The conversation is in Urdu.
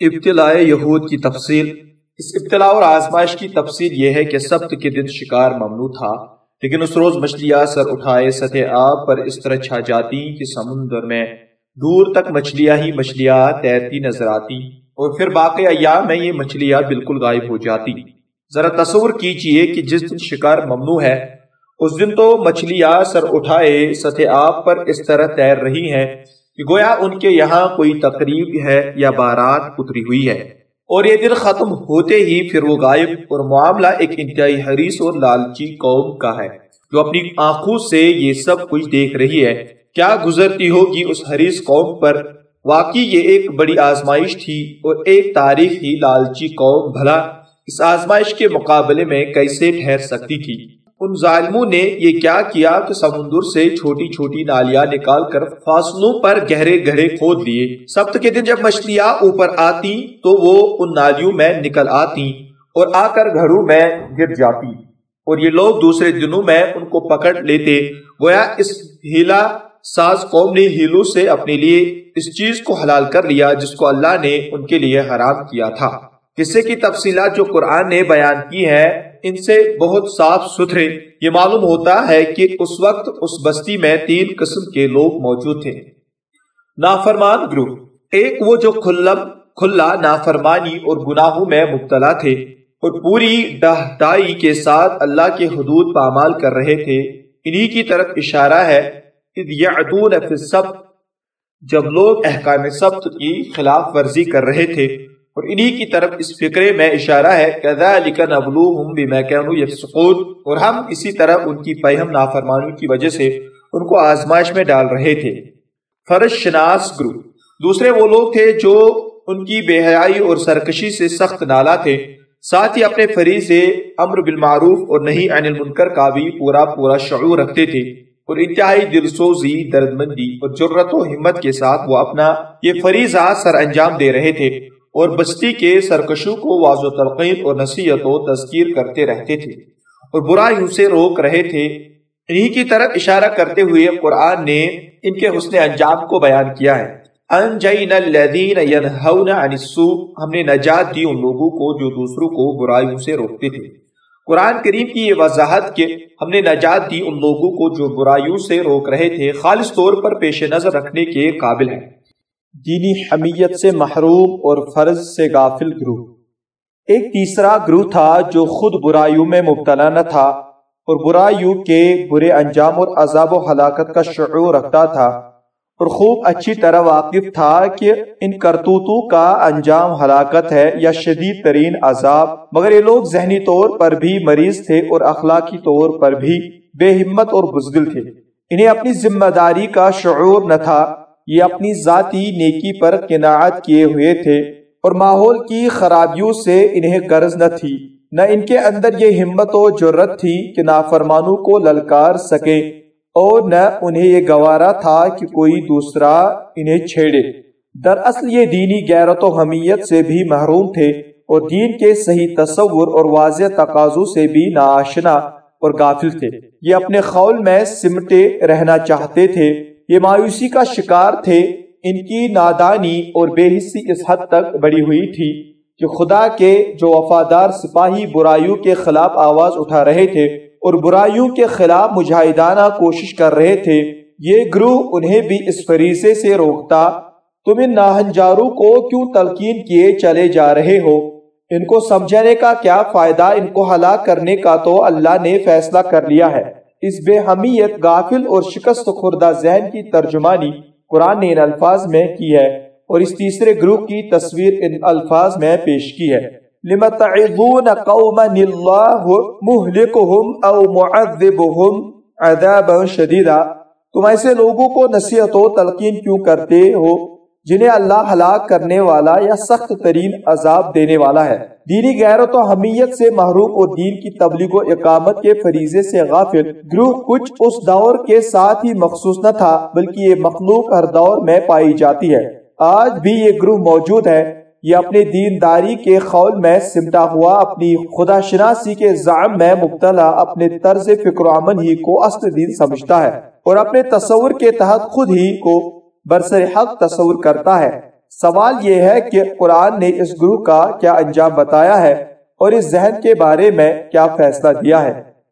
ابتلاء یہود کی تفصیل۔ اس ابتلاء اور آزمائش کی تفصیل یہ ہے کہ سبت کے دن شکار ممنوع تھا، لیکن اس روز مچھلیاں سر اٹھائے سطح آب پر اس طرح چھا جاتی کہ سمندر میں دور تک مچھلیاں ہی مچھلیاں تیرتی نظر آتی اور پھر باقی ایام میں یہ مچھلیاں بالکل غائب ہو جاتی۔ ذرا تصور کیجیے کہ جس دن شکار ممنوع ہے، اس دن تو مچھلیاں سر اٹھائے سطح آب پر اس طرح تیر رہی ہیں۔ کہ گویا ان کے یہاں کوئی تقریب ہے یا بارات اتری ہوئی ہے۔ اور یہ دن ختم ہوتے ہی پھر وہ غائب اور معاملہ ایک انتہائی حریص اور لالچی قوم کا ہے، جو اپنی آنکھوں سے یہ سب کچھ دیکھ رہی ہے۔ کیا گزرتی ہوگی اس حریص قوم پر؟ واقعی یہ ایک بڑی آزمائش تھی اور ایک تاریخی لالچی قوم بھلا اس آزمائش کے مقابلے میں کیسے ٹھہر سکتی تھی۔ ان ظالموں نے یہ کیا کیا کہ سمندر سے چھوٹی چھوٹی نالیاں نکال کر فاصلوں پر گہرے گہرے کھود لیے۔ سبت کے دن جب مچھلیاں اوپر آتی تو وہ ان نالیوں میں نکل آتی اور آ کر گھروں میں گر جاتی۔ اور یہ لوگ دوسرے دنوں میں ان کو پکڑ لیتے۔ گویا اس ہیلا ساز قوم نے ہیلو سے اپنے لیے اس چیز کو حلال کر لیا جس کو اللہ نے ان کے لیے حرام کیا تھا۔ قصے کی تفصیلات جو قرآن نے بیان کی ہے ان سے بہت صاف ستھرے۔ یہ معلوم ہوتا ہے کہ اس وقت اس بستی میں تین قسم کے لوگ موجود تھے۔ نافرمان گروہ ایک وہ جو کھلم، کھلا، نافرمانی اور گناہوں میں مبتلا تھے اور پوری ڈہٹائی کے ساتھ اللہ کے حدود پامال کر رہے تھے۔ انہی کی طرف اشارہ ہے جب لوگ احکام سبت کی خلاف ورزی کر رہے تھے اور انہی کی طرف اس فکرے میں اشارہ ہے اور ہم اسی طرح ان کی پیہم نافرمانی کی وجہ سے ان کو آزمائش میں ڈال رہے تھے۔ فرش شناس گروہ دوسرے وہ لوگ تھے جو ان کی بے حیائی اور سرکشی سے سخت نالا تھے۔ ساتھ ہی اپنے فریض سے امر بالمعروف اور نہیں عن المنکر کا بھی پورا پورا شعور رکھتے تھے۔ اور انتہائی دل سوزی درد مندی اور جرت و ہمت کے ساتھ وہ اپنا یہ فریضہ سر انجام دے رہے تھے۔ اور بستی کے سرکشوں کو واضح تلقین اور نصیحت و تذکیر کرتے رہتے تھے اور برائیوں سے روک رہے تھے۔ انہی کی طرف اشارہ کرتے ہوئے قرآن نے ان کے حسن انجام کو بیان کیا ہے۔ انجینا الذین ینہون عن السوء۔ ہم نے نجات دی ان لوگوں کو جو دوسروں کو برائیوں سے روکتے تھے۔ قرآن کریم کی یہ وضاحت کہ ہم نے نجات دی ان لوگوں کو جو برائیوں سے روک رہے تھے، خالص طور پر پیش نظر رکھنے کے قابل ہے دینی حمیت سے محروم اور فرض سے غافل گروہ۔ ایک تیسرا گروہ تھا جو خود برائیوں میں مبتلا نہ تھا اور برائیوں کے برے انجام اور عذاب و ہلاکت کا شعور رکھتا تھا۔ اور خوب اچھی طرح واقف تھا کہ ان کرتوتوں کا انجام ہلاکت ہے یا شدید ترین عذاب۔ مگر یہ لوگ ذہنی طور پر بھی مریض تھے اور اخلاقی طور پر بھی بے ہمت اور بزدل تھے۔ انہیں اپنی ذمہ داری کا شعور نہ تھا۔ یہ اپنی ذاتی نیکی پر قناعت کیے ہوئے تھے اور ماحول کی خرابیوں سے انہیں قرض نہ تھی، نہ ان کے اندر یہ ہمت و جرت تھی کہ نافرمانوں کو للکار سکے اور نہ انہیں یہ گوارا تھا کہ کوئی دوسرا انہیں چھیڑے۔ دراصل یہ دینی غیرت و حمیت سے بھی محروم تھے اور دین کے صحیح تصور اور واضح تقاضوں سے بھی ناشنا اور غافل تھے۔ یہ اپنے خول میں سمٹے رہنا چاہتے تھے۔ یہ مایوسی کا شکار تھے۔ ان کی نادانی اور بے حصی اس حد تک بڑی ہوئی تھی کہ خدا کے جو وفادار سپاہی برائیوں کے خلاف آواز اٹھا رہے تھے اور برائیوں کے خلاف مجاہدانہ کوشش کر رہے تھے، یہ گروہ انہیں بھی اس فریضے سے روکتا، تم ان ناہنجاروں کو کیوں تلقین کیے چلے جا رہے ہو؟ ان کو سمجھنے کا کیا فائدہ؟ ان کو ہلاک کرنے کا تو اللہ نے فیصلہ کر لیا ہے۔ اس بے حمیت غافل اور شکست خوردہ ذہن کی ترجمانی قرآن نے ان الفاظ میں کی ہے اور اس تیسرے گروپ کی تصویر ان الفاظ میں پیش کی ہے۔ لِمَتَعِذُونَ قَوْمًا اللَّهُ مُهْلِكُهُمْ أَوْ مُعَذِّبُهُمْ عَذَابًا شَدِيدًا۔ تم ایسے لوگوں کو نصیحت و تلقین کیوں کرتے ہو؟ جنہیں اللہ ہلاک کرنے والا یا سخت ترین عذاب دینے والا ہے۔ دینی غیرت و حمیت سے محروم اور دین کی تبلیغ و اقامت کے فریضے سے غافل۔ گروہ کچھ اس دور کے ساتھ ہی مخصوص نہ تھا، بلکہ یہ مخلوق ہر دور میں پائی جاتی ہے۔ آج بھی یہ گروہ موجود ہے۔ یہ اپنے دینداری کے خول میں سمٹا ہوا، اپنی خدا شناسی کے زعم میں مبتلا، اپنے طرز فکر و عمل ہی کو اصل دین سمجھتا ہے اور اپنے تصور کے تحت خود ہی کو برسر حق تصور کرتا ہے۔ سوال یہ ہے کہ قرآن نے اس گروہ کا کیا انجام بتایا ہے اور اس ذہن کے بارے میں کیا فیصلہ دیا ہے۔